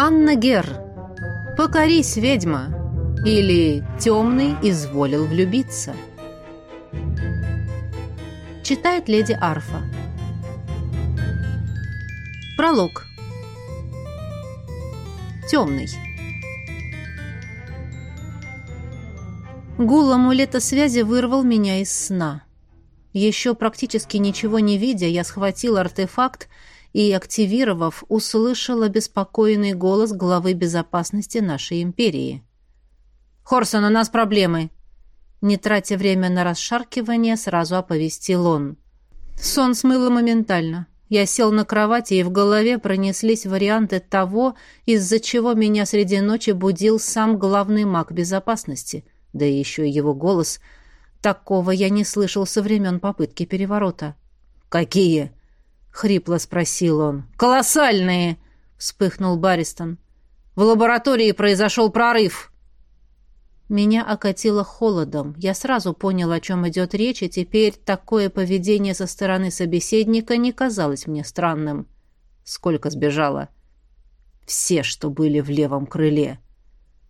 Анна Гер. Покорись, ведьма. Или темный изволил влюбиться. Читает леди Арфа. Пролог. Темный. Гул амулета связи вырвал меня из сна. Еще практически ничего не видя, я схватил артефакт и, активировав, услышал обеспокоенный голос главы безопасности нашей империи. «Хорсон, у нас проблемы!» Не тратя время на расшаркивание, сразу оповестил он. Сон смыло моментально. Я сел на кровати, и в голове пронеслись варианты того, из-за чего меня среди ночи будил сам главный маг безопасности, да и еще и его голос. Такого я не слышал со времен попытки переворота. «Какие?» — хрипло спросил он. «Колоссальные!» — вспыхнул Баристон. «В лаборатории произошел прорыв!» Меня окатило холодом. Я сразу понял, о чем идет речь, и теперь такое поведение со стороны собеседника не казалось мне странным. Сколько сбежало? Все, что были в левом крыле.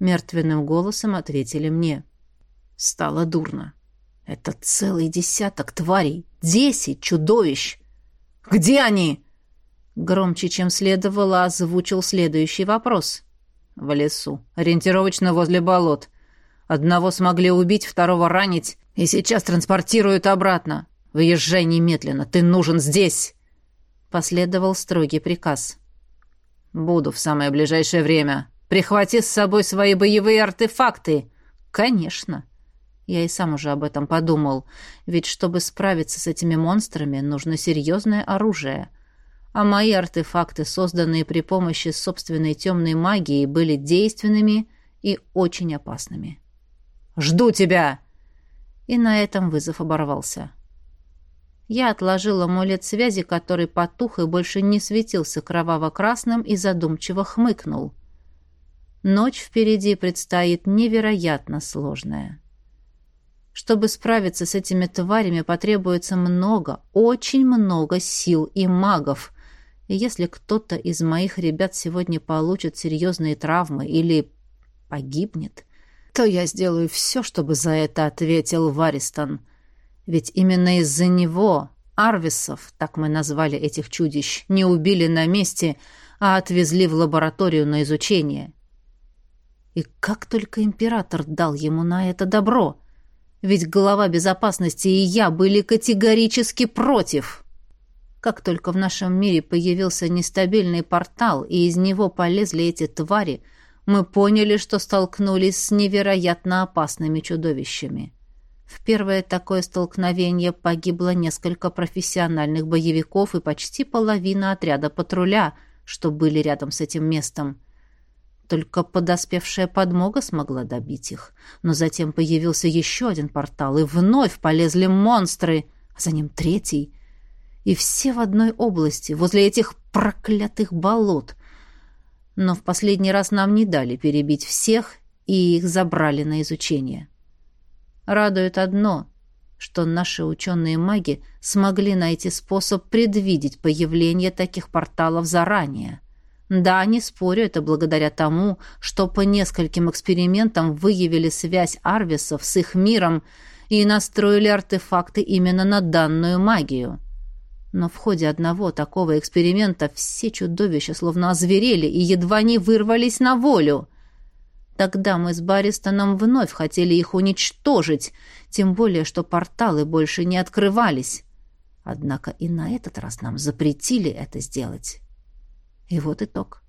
Мертвенным голосом ответили мне. Стало дурно. Это целый десяток тварей. Десять чудовищ. «Где они?» Громче, чем следовало, озвучил следующий вопрос. «В лесу. Ориентировочно возле болот. Одного смогли убить, второго ранить, и сейчас транспортируют обратно. Выезжай немедленно, ты нужен здесь!» Последовал строгий приказ. «Буду в самое ближайшее время. Прихвати с собой свои боевые артефакты!» «Конечно!» Я и сам уже об этом подумал. Ведь чтобы справиться с этими монстрами, нужно серьезное оружие. А мои артефакты, созданные при помощи собственной темной магии, были действенными и очень опасными. «Жду тебя!» И на этом вызов оборвался. Я отложил амулет связи, который потух и больше не светился кроваво-красным, и задумчиво хмыкнул. Ночь впереди предстоит невероятно сложная. Чтобы справиться с этими тварями, потребуется много, очень много сил и магов. И если кто-то из моих ребят сегодня получит серьезные травмы или погибнет, то я сделаю все, чтобы за это ответил Варистон. Ведь именно из-за него, Арвисов, так мы назвали этих чудищ, не убили на месте, а отвезли в лабораторию на изучение. И как только император дал ему на это добро — ведь глава безопасности и я были категорически против. Как только в нашем мире появился нестабильный портал, и из него полезли эти твари, мы поняли, что столкнулись с невероятно опасными чудовищами. В первое такое столкновение погибло несколько профессиональных боевиков и почти половина отряда патруля, что были рядом с этим местом. Только подоспевшая подмога смогла добить их. Но затем появился еще один портал, и вновь полезли монстры, а за ним третий. И все в одной области, возле этих проклятых болот. Но в последний раз нам не дали перебить всех, и их забрали на изучение. Радует одно — что наши ученые-маги смогли найти способ предвидеть появление таких порталов заранее — да, не спорю, это благодаря тому, что по нескольким экспериментам выявили связь Арвисов с их миром и настроили артефакты именно на данную магию. Но в ходе одного такого эксперимента все чудовища словно озверели и едва не вырвались на волю. Тогда мы с Баристоном вновь хотели их уничтожить, тем более, что порталы больше не открывались. Однако и на этот раз нам запретили это сделать. И вот итог.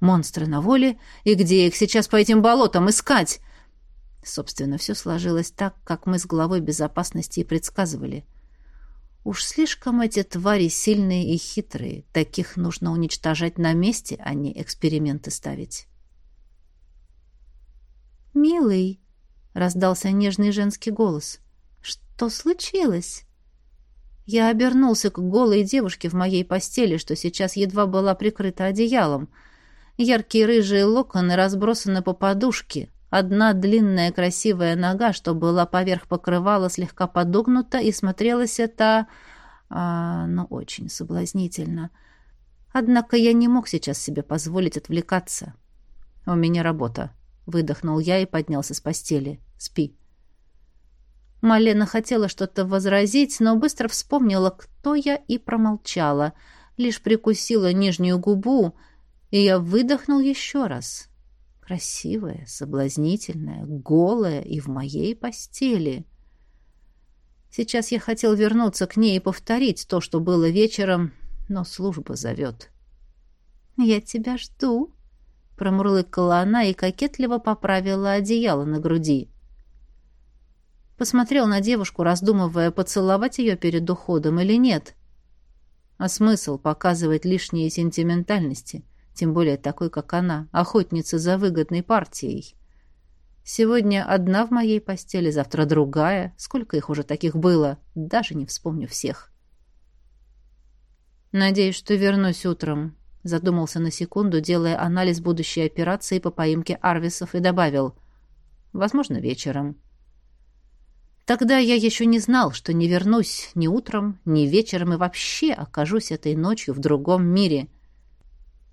Монстры на воле, и где их сейчас по этим болотам искать? Собственно, все сложилось так, как мы с главой безопасности и предсказывали. Уж слишком эти твари сильные и хитрые. Таких нужно уничтожать на месте, а не эксперименты ставить. «Милый», — раздался нежный женский голос, — «что случилось?» Я обернулся к голой девушке в моей постели, что сейчас едва была прикрыта одеялом. Яркие рыжие локоны разбросаны по подушке. Одна длинная красивая нога, что была поверх покрывала, слегка подогнута, и смотрелась это... А, ну, очень соблазнительно. Однако я не мог сейчас себе позволить отвлекаться. «У меня работа», — выдохнул я и поднялся с постели. «Спи». Малена хотела что-то возразить, но быстро вспомнила, кто я, и промолчала. Лишь прикусила нижнюю губу, и я выдохнул еще раз. Красивая, соблазнительная, голая и в моей постели. Сейчас я хотел вернуться к ней и повторить то, что было вечером, но служба зовет. «Я тебя жду», — промурлыкала она и кокетливо поправила одеяло на груди. Посмотрел на девушку, раздумывая, поцеловать ее перед уходом или нет. А смысл показывать лишние сентиментальности, тем более такой, как она, охотница за выгодной партией. Сегодня одна в моей постели, завтра другая. Сколько их уже таких было, даже не вспомню всех. «Надеюсь, что вернусь утром», — задумался на секунду, делая анализ будущей операции по поимке Арвисов и добавил. «Возможно, вечером». Тогда я еще не знал, что не вернусь ни утром, ни вечером и вообще окажусь этой ночью в другом мире.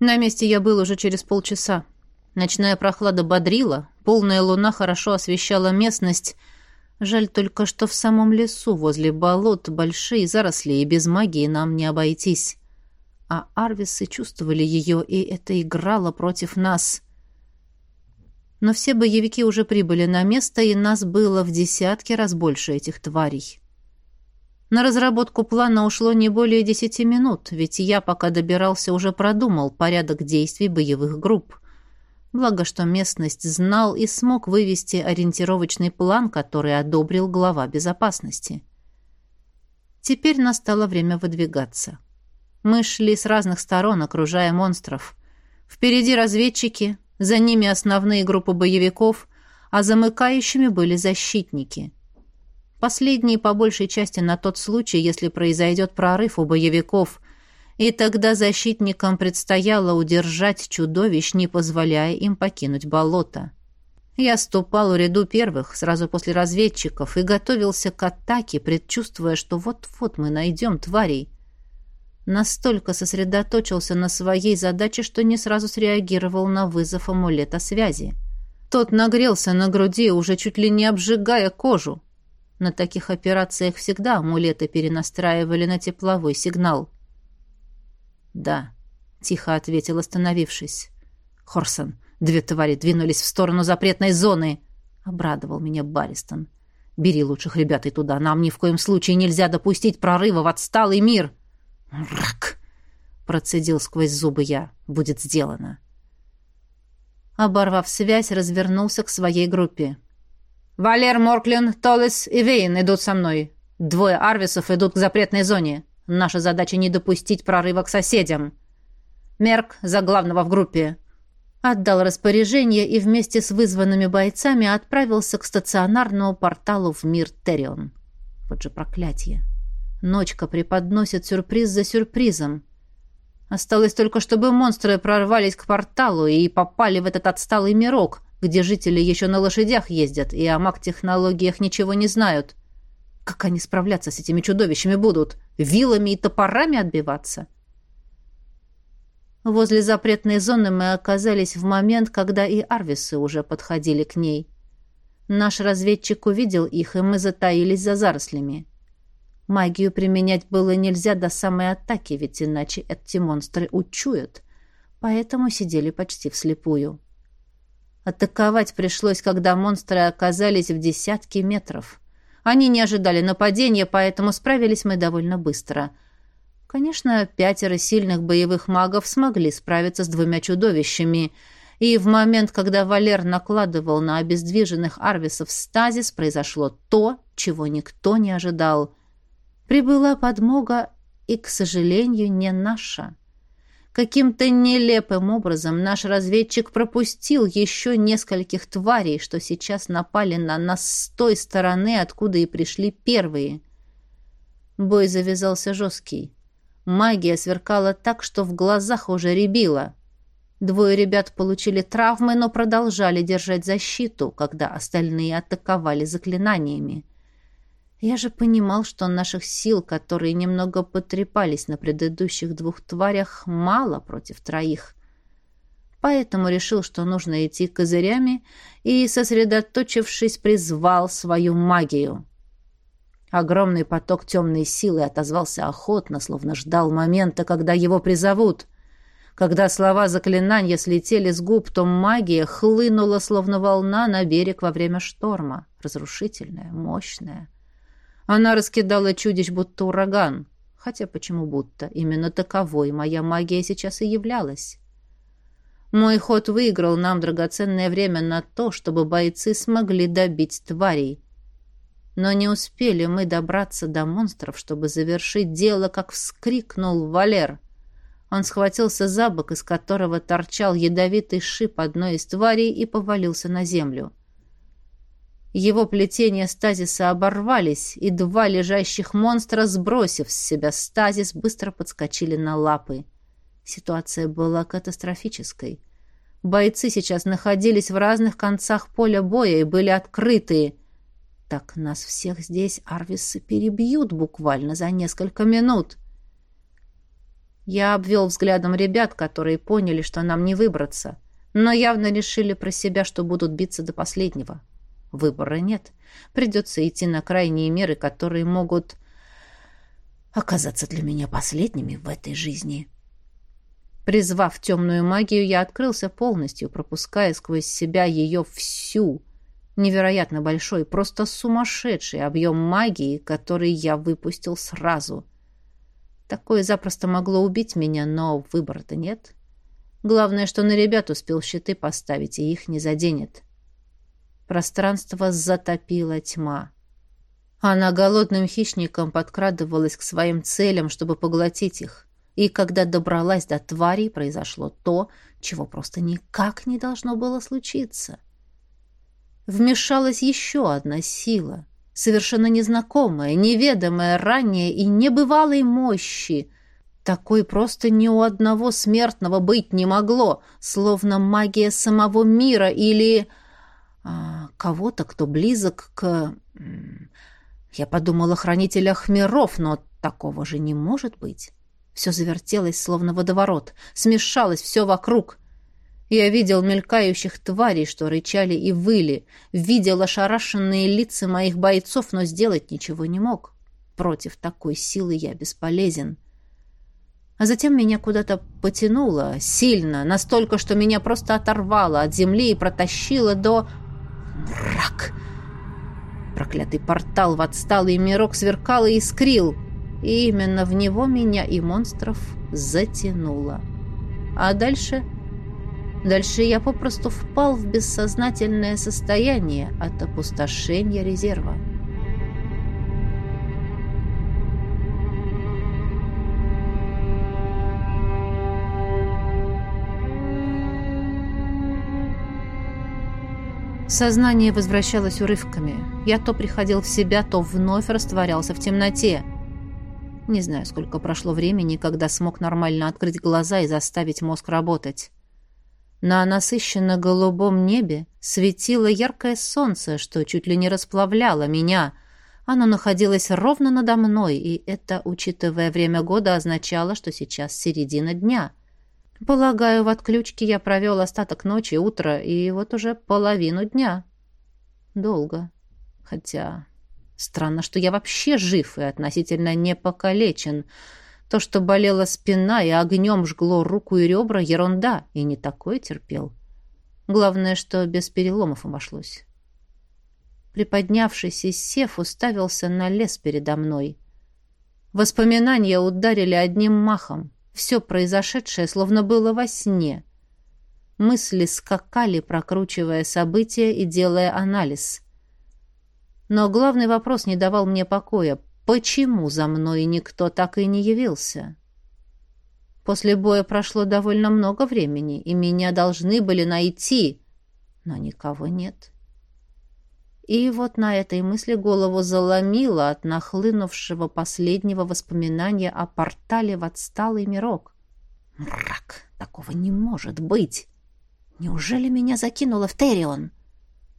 На месте я был уже через полчаса. Ночная прохлада бодрила, полная луна хорошо освещала местность. Жаль только, что в самом лесу возле болот большие заросли, и без магии нам не обойтись. А Арвисы чувствовали ее, и это играло против нас — но все боевики уже прибыли на место, и нас было в десятки раз больше этих тварей. На разработку плана ушло не более десяти минут, ведь я, пока добирался, уже продумал порядок действий боевых групп. Благо, что местность знал и смог вывести ориентировочный план, который одобрил глава безопасности. Теперь настало время выдвигаться. Мы шли с разных сторон, окружая монстров. Впереди разведчики, за ними основные группы боевиков, а замыкающими были защитники. Последние по большей части на тот случай, если произойдет прорыв у боевиков, и тогда защитникам предстояло удержать чудовищ, не позволяя им покинуть болото. Я ступал у ряду первых, сразу после разведчиков, и готовился к атаке, предчувствуя, что вот-вот мы найдем тварей. Настолько сосредоточился на своей задаче, что не сразу среагировал на вызов амулета связи. Тот нагрелся на груди, уже чуть ли не обжигая кожу. На таких операциях всегда амулеты перенастраивали на тепловой сигнал. «Да», — тихо ответил, остановившись. «Хорсон, две твари двинулись в сторону запретной зоны», — обрадовал меня Баристон. «Бери лучших ребят и туда. Нам ни в коем случае нельзя допустить прорыва в отсталый мир». «Рак!» — процедил сквозь зубы я. «Будет сделано». Оборвав связь, развернулся к своей группе. «Валер, Морклин, Толлес и Вейн идут со мной. Двое Арвисов идут к запретной зоне. Наша задача не допустить прорыва к соседям. Мерк за главного в группе». Отдал распоряжение и вместе с вызванными бойцами отправился к стационарному порталу в мир Терион. Вот же проклятие. Ночка преподносит сюрприз за сюрпризом. Осталось только, чтобы монстры прорвались к порталу и попали в этот отсталый мирок, где жители еще на лошадях ездят и о маг-технологиях ничего не знают. Как они справляться с этими чудовищами будут? Вилами и топорами отбиваться? Возле запретной зоны мы оказались в момент, когда и арвисы уже подходили к ней. Наш разведчик увидел их, и мы затаились за зарослями. Магию применять было нельзя до самой атаки, ведь иначе эти монстры учуют. Поэтому сидели почти вслепую. Атаковать пришлось, когда монстры оказались в десятке метров. Они не ожидали нападения, поэтому справились мы довольно быстро. Конечно, пятеро сильных боевых магов смогли справиться с двумя чудовищами, и в момент, когда Валер накладывал на обездвиженных арвисов стазис, произошло то, чего никто не ожидал — Прибыла подмога и, к сожалению, не наша. Каким-то нелепым образом наш разведчик пропустил еще нескольких тварей, что сейчас напали на нас с той стороны, откуда и пришли первые. Бой завязался жесткий. Магия сверкала так, что в глазах уже рябило. Двое ребят получили травмы, но продолжали держать защиту, когда остальные атаковали заклинаниями. Я же понимал, что наших сил, которые немного потрепались на предыдущих двух тварях, мало против троих. Поэтому решил, что нужно идти козырями, и, сосредоточившись, призвал свою магию. Огромный поток темной силы отозвался охотно, словно ждал момента, когда его призовут. Когда слова заклинания слетели с губ, то магия хлынула, словно волна, на берег во время шторма. Разрушительная, мощная. Она раскидала чудищ, будто ураган. Хотя почему будто? Именно таковой моя магия сейчас и являлась. Мой ход выиграл нам драгоценное время на то, чтобы бойцы смогли добить тварей. Но не успели мы добраться до монстров, чтобы завершить дело, как вскрикнул Валер. Он схватился за бок, из которого торчал ядовитый шип одной из тварей и повалился на землю. — его плетения стазиса оборвались, и два лежащих монстра, сбросив с себя стазис, быстро подскочили на лапы. Ситуация была катастрофической. Бойцы сейчас находились в разных концах поля боя и были открытые. Так нас всех здесь арвисы перебьют буквально за несколько минут. Я обвел взглядом ребят, которые поняли, что нам не выбраться, но явно решили про себя, что будут биться до последнего. — Выбора нет. Придется идти на крайние меры, которые могут оказаться для меня последними в этой жизни. Призвав темную магию, я открылся полностью, пропуская сквозь себя ее всю. Невероятно большой, просто сумасшедший объем магии, который я выпустил сразу. Такое запросто могло убить меня, но выбора-то нет. Главное, что на ребят успел щиты поставить, и их не заденет. — Пространство затопила тьма. Она голодным хищником подкрадывалась к своим целям, чтобы поглотить их. И когда добралась до тварей, произошло то, чего просто никак не должно было случиться. Вмешалась еще одна сила, совершенно незнакомая, неведомая ранее и небывалой мощи. Такой просто ни у одного смертного быть не могло, словно магия самого мира или кого-то, кто близок к... Я подумала хранителях миров, но такого же не может быть. Все завертелось, словно водоворот. Смешалось все вокруг. Я видел мелькающих тварей, что рычали и выли. Видел ошарашенные лица моих бойцов, но сделать ничего не мог. Против такой силы я бесполезен. А затем меня куда-то потянуло, сильно, настолько, что меня просто оторвало от земли и протащило до... Мрак! Проклятый портал в отсталый мирок сверкал и искрил. И именно в него меня и монстров затянуло. А дальше... Дальше я попросту впал в бессознательное состояние от опустошения резерва. Сознание возвращалось урывками. Я то приходил в себя, то вновь растворялся в темноте. Не знаю, сколько прошло времени, когда смог нормально открыть глаза и заставить мозг работать. На насыщенно голубом небе светило яркое солнце, что чуть ли не расплавляло меня. Оно находилось ровно надо мной, и это, учитывая время года, означало, что сейчас середина дня — Полагаю, в отключке я провел остаток ночи, утро и вот уже половину дня. Долго. Хотя странно, что я вообще жив и относительно не покалечен. То, что болела спина и огнем жгло руку и ребра, ерунда, и не такое терпел. Главное, что без переломов обошлось. Приподнявшись из сев, уставился на лес передо мной. Воспоминания ударили одним махом. Все произошедшее словно было во сне. Мысли скакали, прокручивая события и делая анализ. Но главный вопрос не давал мне покоя. Почему за мной никто так и не явился? После боя прошло довольно много времени, и меня должны были найти, но никого нет. И вот на этой мысли голову заломило от нахлынувшего последнего воспоминания о портале в отсталый мирок. Мрак! Такого не может быть! Неужели меня закинуло в Терион?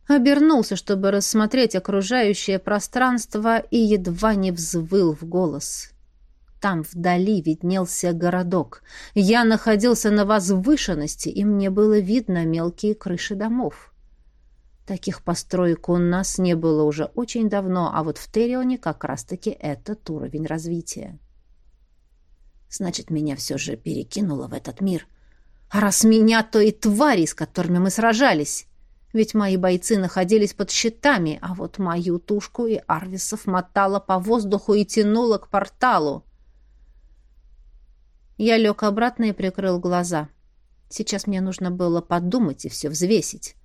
Обернулся, чтобы рассмотреть окружающее пространство, и едва не взвыл в голос. Там вдали виднелся городок. Я находился на возвышенности, и мне было видно мелкие крыши домов. Таких построек у нас не было уже очень давно, а вот в Терионе как раз-таки этот уровень развития. Значит, меня все же перекинуло в этот мир. А раз меня, то и твари, с которыми мы сражались. Ведь мои бойцы находились под щитами, а вот мою тушку и Арвисов мотало по воздуху и тянуло к порталу. Я лег обратно и прикрыл глаза. Сейчас мне нужно было подумать и все взвесить.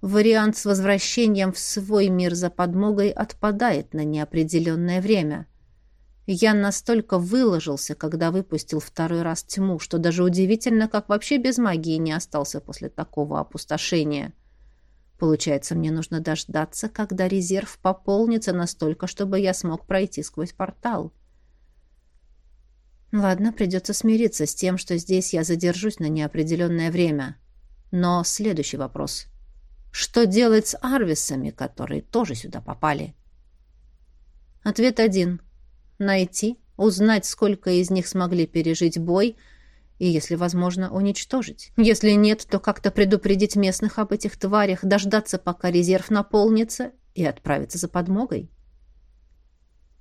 Вариант с возвращением в свой мир за подмогой отпадает на неопределенное время. Я настолько выложился, когда выпустил второй раз тьму, что даже удивительно, как вообще без магии не остался после такого опустошения. Получается, мне нужно дождаться, когда резерв пополнится настолько, чтобы я смог пройти сквозь портал. Ладно, придется смириться с тем, что здесь я задержусь на неопределенное время. Но следующий вопрос. Что делать с Арвисами, которые тоже сюда попали? Ответ один. Найти, узнать, сколько из них смогли пережить бой и, если возможно, уничтожить. Если нет, то как-то предупредить местных об этих тварях, дождаться, пока резерв наполнится, и отправиться за подмогой.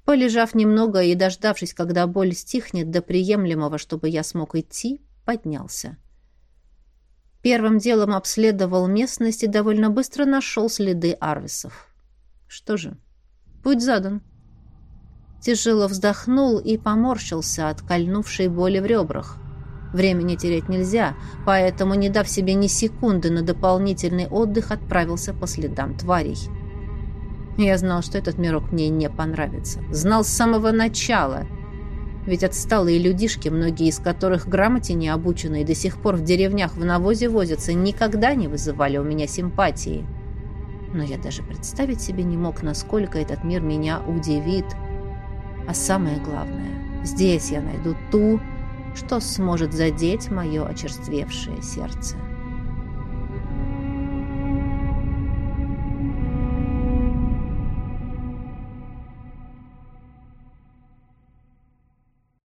Полежав немного и дождавшись, когда боль стихнет до приемлемого, чтобы я смог идти, поднялся. Первым делом обследовал местность и довольно быстро нашел следы Арвисов. Что же, путь задан. Тяжело вздохнул и поморщился от кольнувшей боли в ребрах. Времени терять нельзя, поэтому, не дав себе ни секунды на дополнительный отдых, отправился по следам тварей. Я знал, что этот мирок мне не понравится. Знал с самого начала. Ведь отсталые людишки, многие из которых грамоте не обучены и до сих пор в деревнях в навозе возятся, никогда не вызывали у меня симпатии. Но я даже представить себе не мог, насколько этот мир меня удивит. А самое главное, здесь я найду ту, что сможет задеть мое очерствевшее сердце.